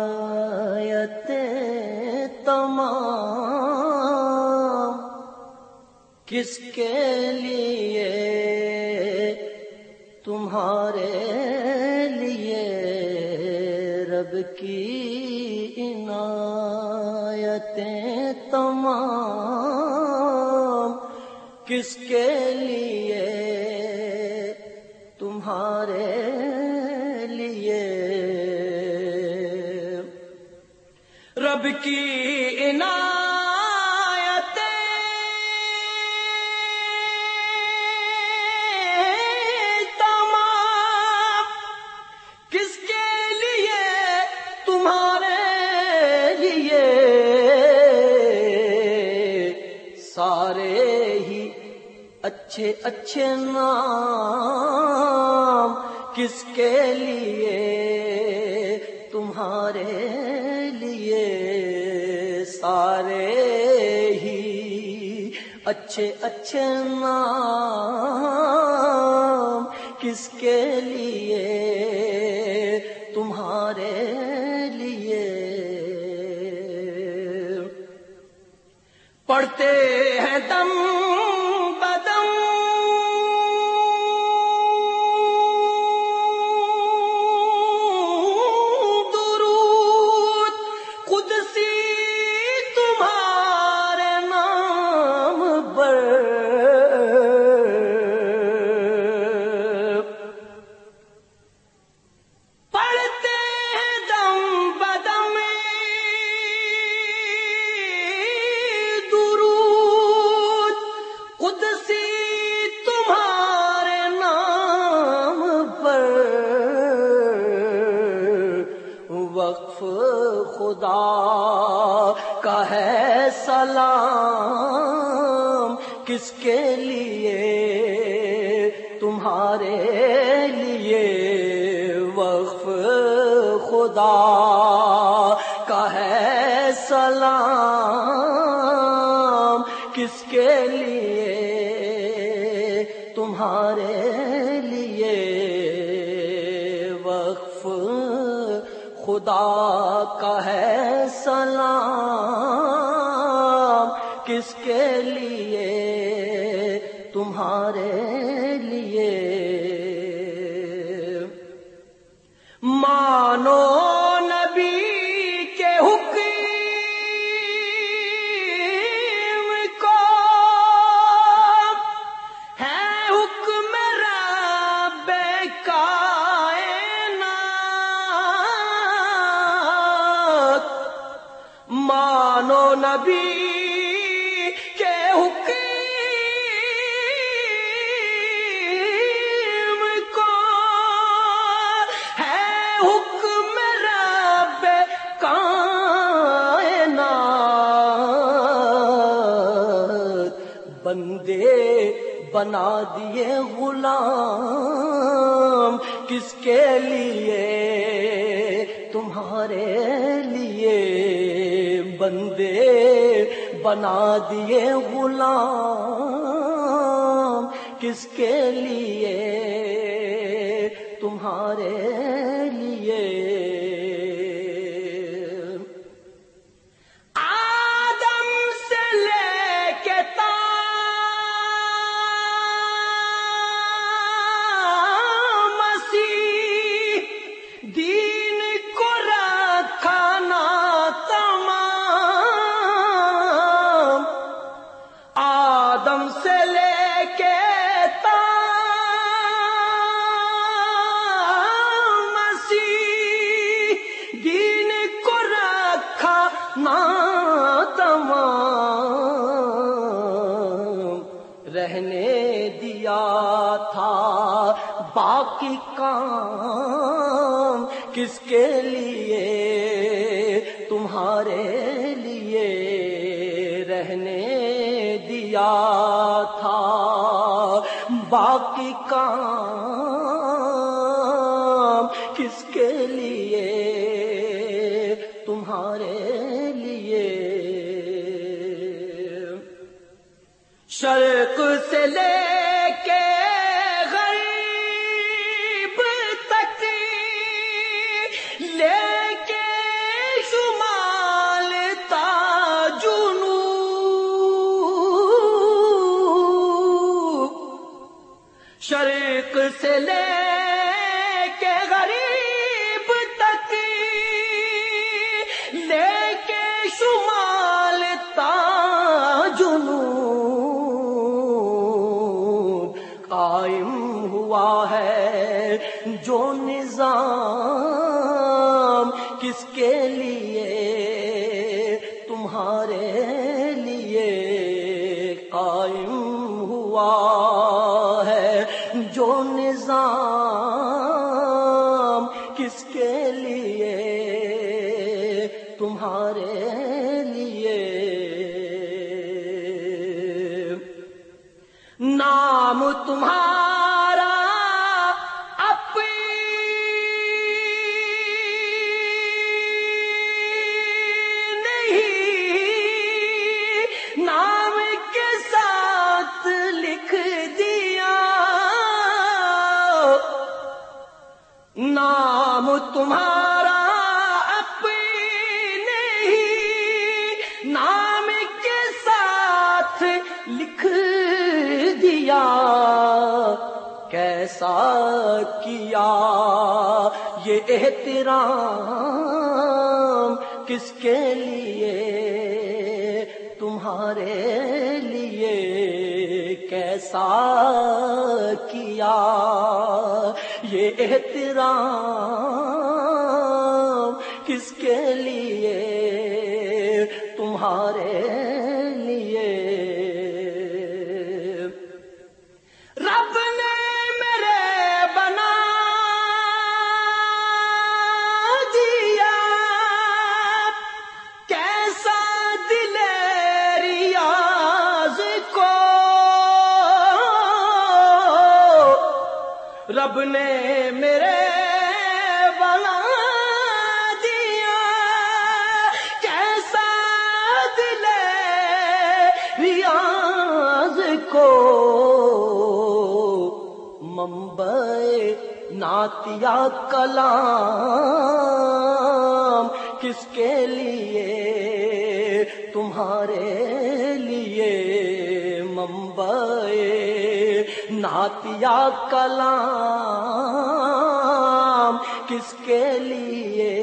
عنایت تمام کس کے لیے تمہارے لیے رب کی عنایتیں تمام کس کے لیے رب کی عنایت تمام، کس کے لیے؟ تمہارے لیے۔ سارے ہی اچھے اچھے نام، کس کے لیے؟ تمہارے اچھے اچھے نام کس کے لیے؟ تمہارے لیے۔ پڑھتے ہیں دم خدا کا ہے سلام کس کے لیے؟ تمہارے لیے وقف خدا کا ہے سلام کس کے لیے؟ خدا کا ہے سلام کس کے لیے مانو نبی، کے حکم کو ہے حکم رب کائنات۔ بندے بنا دیے غلام، کس کے لیے؟ تمہارے لیے۔ بندے بنا دیے غلام کس کے لیے؟ تمہارے باقی کام کس کے لیے؟ تمہارے لیے رہنے دیا تھا۔ باقی کام کس کے لیے؟ تمہارے لیے۔ شرق سے لے شرق سے لے کے غریب تک، لے کے شمال تاجنو قائم ہوا ہے جو نظام، کس کے لیے نام تمہارا اپنی نہیں، نام کے ساتھ لکھ دیا۔ نام تمہارا اپنے نام کے ساتھ لکھ کیسا کیا یہ احترام کس کے لیے؟ تمہارے لیے کیسا کیا یہ احترام کس کے لیے؟ تمہارے رب نے میرے بنا دیا، کیسا دل ریاض کو؟ ممبئی ناتیا کلام کس کے لیے؟ تمہارے لیے ممبئی ناتیا کلام کس کے لیے؟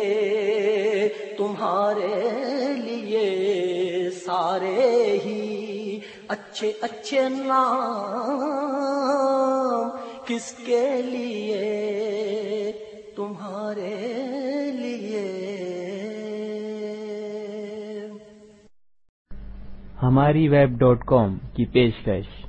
تمہارے لیے سارے ہی اچھے اچھے نام کس کے لیے؟ تمہارے لیے۔ ہماری ویب ڈاٹ کام کی پیشکش۔